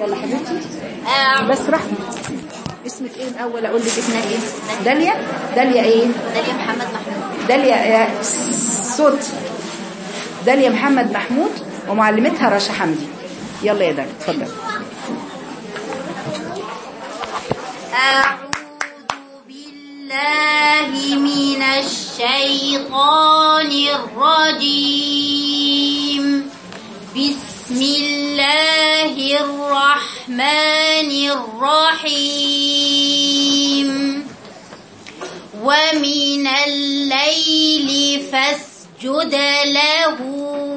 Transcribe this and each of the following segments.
يلا حبيبتي. أعوذ بس رحمة. اسمك إيه الأول؟ أقول لك اسمها إيه؟ داليا؟ داليا إيه؟ داليا محمد محمود. داليا يا صوت. داليا محمد محمود ومعلمتها رشا حمدي. يلا يا داليا اتفضل. أعوذ بالله من الشيطان الرجيم. الرحمن الرحيم. ومن الليل فاسجد له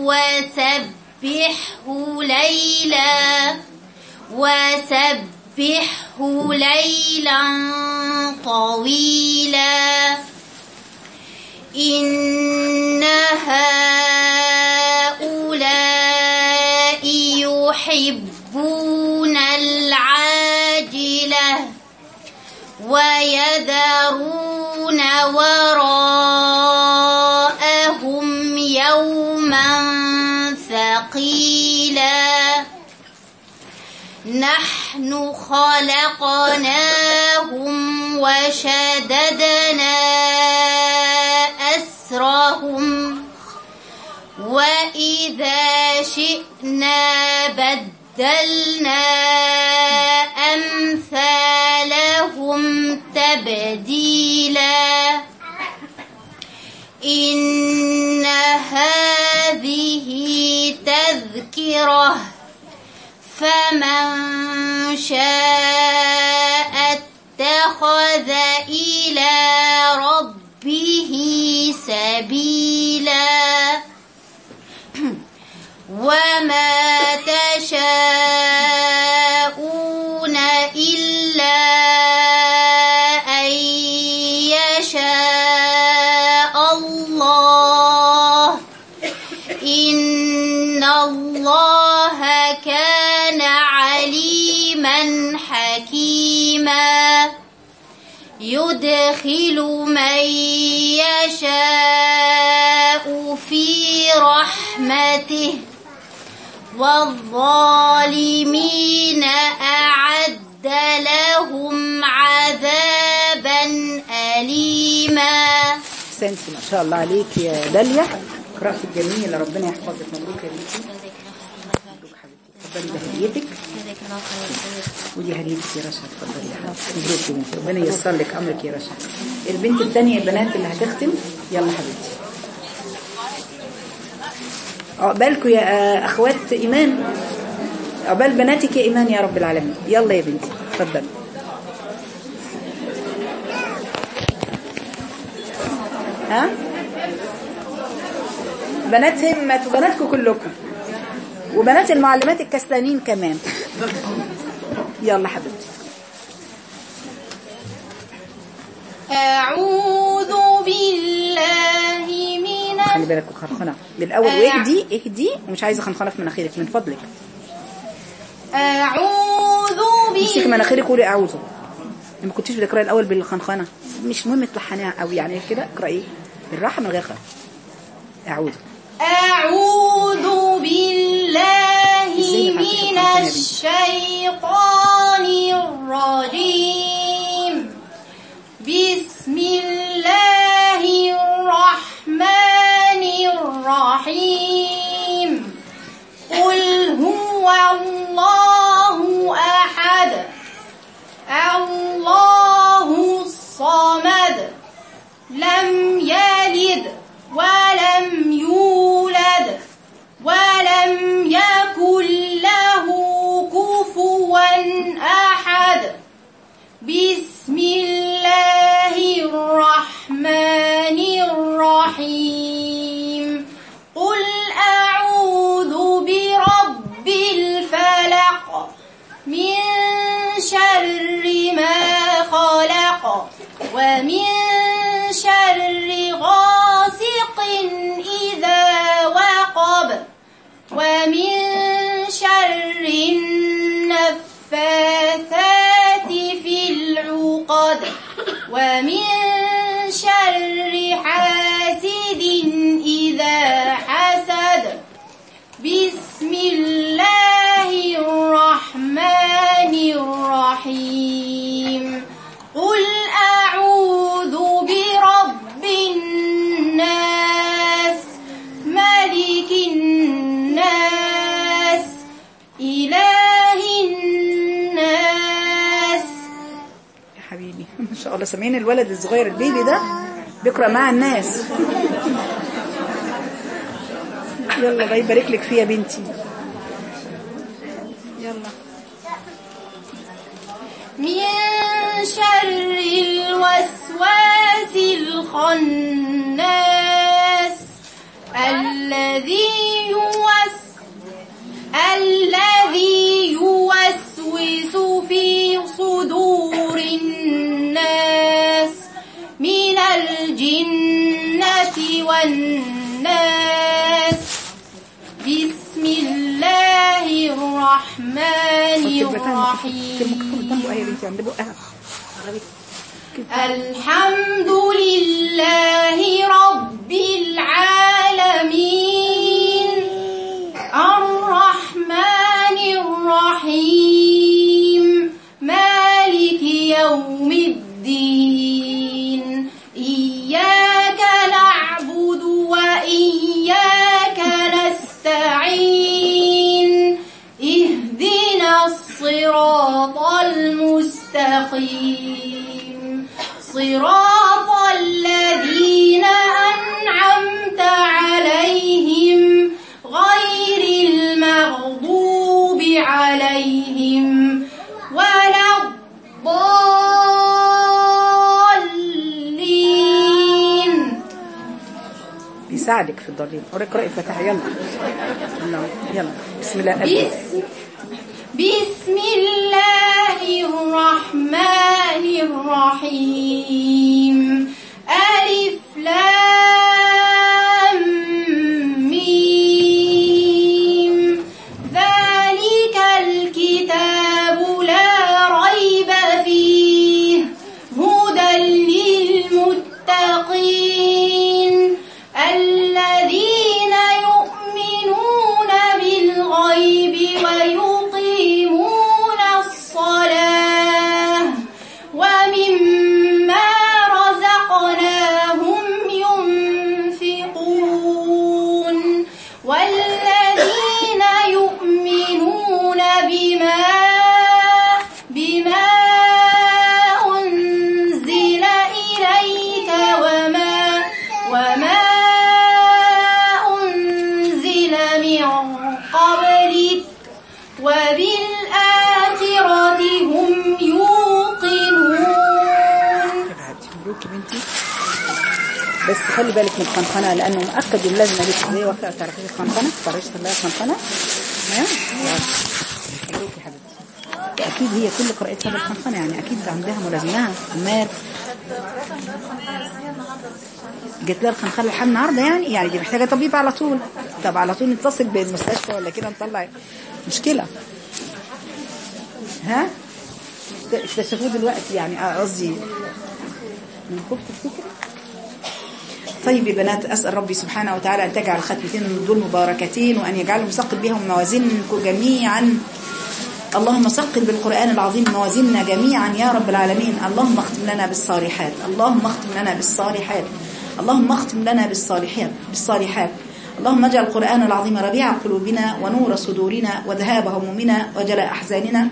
وسبحه ليلا وسبحه ليلا طويلا. إن ويذرون وراءهم يوما ثقيلا. نحن خلقناهم وشددنا أسرهم. وإذا شئنا بدلنا أمثالهم تبديلا. إن هذه تذكرة. فمن شاء إن الله كان عليما حكيما يدخل من يشاء في رحمته والظالمين أعد لهم عذابا أليما احسنتي ما شاء الله عليك يا داليا قراءتك جميلة ربنا يحفظك. مبروك يا بنتي مبروك حبيبتي اتفضلي ده هديتك ودي هديتك يا رشا اتفضلي يا حبيبتي. مبروك يا بنتي. ربنا ييسر لك أمرك يا رشا. البنت الثانية البنات اللي هتختم. يلا حبيبتي. عقبالكم يا آه، أخوات إيمان. عقبال بناتك يا إيمان يا رب العالمين. يلا يا بنتي اتفضلي ها؟ بنات همت وبناتكم كلكم. وبنات المعلمات الكسلانين كمان. يلا حبيبتي. أعوذ بالله من خلي بالك خنخنة. بالأول واهدي اهدي. ومش عايزة خنخنة في مناخيرك من فضلك. أعوذ بالله مناخيرك وقولي أعوذ. ما كنتيش بتقرأي الأول بالخنخنة. مش مهم تلحنيها قوي يعني كده اقرأي بالراحة من غير خنخ أعوذ. أعوذ بالله من الشيطان الرجيم. بسم الله الرحمن الرحيم. قل هو الله أحد. الله الصمد. لم يلد ولم ولم يكن له كفوا أحد. بسم الله الرحمن الرحيم. قل أعوذ برب الفلق من شر ما خلق ومن شر غاسق ومن شر حاسد إذا حسد. بسم الله سامعين الولد الصغير البيبي ده بيقرأ مع الناس. يلا الله يبارك لك فيها بنتي. يلا. من شر الوسواس الخناس الذي يوس والناس بسم الله الرحمن الرحيم. الحمد لله رب العالمين بيساعدك في الضالين اقرأي الفاتحة يلا. يلا يلا. بسم الله. بسم, بسم الله الرحمن الرحيم. بس خلي بالك من الخنخنة لأنه مؤكد لازم عليك زي وقت تعرفي الخنخنة تعرفي تخليها خنخنة تمام؟ يا حبيبتي أكيد هي كل قراءتها بالخنخنة يعني أكيد عندها ملازمها أمال جت لها الخنخنة لحد النهارده يعني يعني دي محتاجة طبيب على طول. طب على طول نتصل بالمستشفى ولا كده نطلع مشكلة. ها؟ اكتشفوه دلوقتي يعني قصدي. من خوف تفتكر؟ طيب يا بنات أسأل ربي سبحانه وتعالى أن تجعل ختمتين دول مباركتين وأن يجعلهم ثقل بهم موازينكم جميعا. اللهم ثقل بالقرآن العظيم موازيننا جميعا يا رب العالمين. اللهم اختم لنا بالصالحات. اللهم اختم لنا بالصالحات. اللهم اختم لنا بالصالحات. بالصالحات. اللهم اجعل القرآن العظيم ربيع قلوبنا ونور صدورنا وذهاب همومنا وجلاء أحزاننا.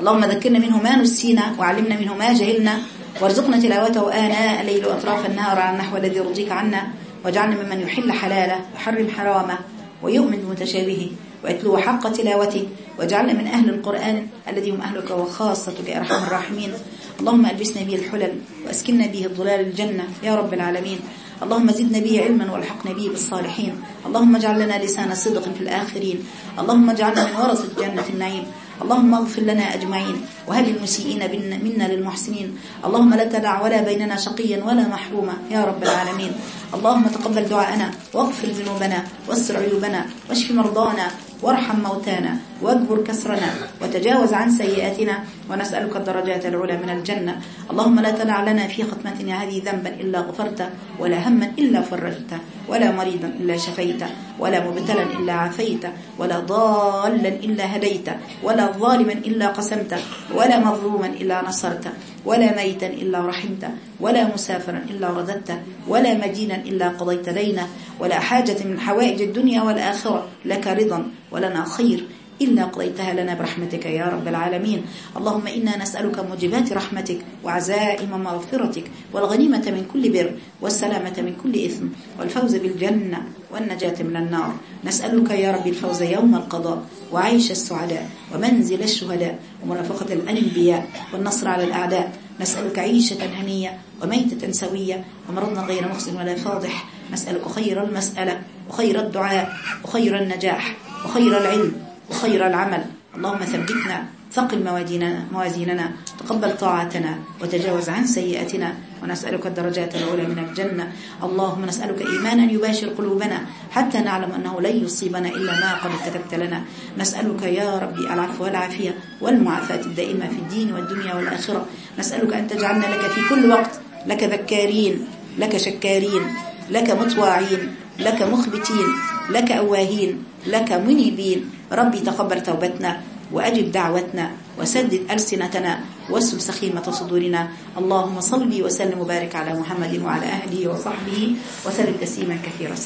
اللهم ذكرنا منه ما نسينا وعلمنا منه ما جهلنا. وارزقنا تلاوته آناء الليل وأطراف النهار على النحو الذي يرضيك عنا. واجعلنا ممن يحل حلاله ويحرم حرامه ويؤمن بمتشابهه ويتلو حق تلاوته. واجعلنا من أهل القرآن الذي هم أهلك وخاصتك يا أرحم الراحمين. اللهم ألبسنا به الحلل وأسكننا به الظلال الجنة يا رب العالمين. اللهم زدنا به علما والحقنا به بالصالحين. اللهم اجعل لنا لسان صدق في الآخرين. اللهم اجعلنا من ورثة جنة النعيم. اللهم اغفر لنا أجمعين وهب المسيئين منا للمحسنين. اللهم لا تدع ولا بيننا شقيا ولا محروما يا رب العالمين. اللهم تقبل دعاءنا واغفر ذنوبنا واستر عيوبنا واشف مرضانا وارحم موتانا واجبر كسرنا وتجاوز عن سيئاتنا ونسألك الدرجات العلى من الجنة. اللهم لا تدع لنا في ختمتنا هذه ذنبا إلا غفرته ولا هما إلا فرجته ولا مريضا إلا شفيته ولا مبتلا إلا عافيته ولا ضالا إلا هديته ولا ظالما إلا قسمته ولا مظلوما إلا نصرته ولا ميتا إلا رحمته ولا مسافرا إلا رددته ولا مدينا إلا قضيت دينه ولا حاجة من حوائج الدنيا والآخرة لك رضا ولنا خير. إلا قضيتها لنا برحمتك يا رب العالمين. اللهم إنا نسألك موجبات رحمتك وعزائم مغفرتك والغنيمة من كل بر والسلامة من كل إثم والفوز بالجنة والنجاة من النار. نسألك يا رب الفوز يوم القضاء وعيش السعداء ومنزل الشهداء ومرافقة الأنبياء والنصر على الأعداء نسألك عيشة هنية وميتة سوية ومرضنا غير محسن ولا فاضح. نسألك خير المسألة وخير الدعاء وخير النجاح وخير العلم وخير العمل. اللهم ثبتنا ثقل موازيننا, تقبل طاعتنا وتجاوز عن سيئاتنا. ونسألك الدرجات العلى من الجنة. اللهم نسألك إيمانا يباشر قلوبنا حتى نعلم أنه لن يصيبنا إلا ما قد كتبت لنا. نسألك يا ربي العفو والعافية والمعافاة الدائمة في الدين والدنيا والآخرة. نسألك أن تجعلنا لك في كل وقت لك ذكارين لك شكارين لك مطواعين لك مخبتين لك أواهين لك منيبين. ربي تقبل توبتنا. وأجب دعوتنا وسدد ألسنتنا واسم سخيمة صدورنا. اللهم صل وسلم وبارك على محمد وعلى أهله وصحبه وسلم تسليما كثيرا.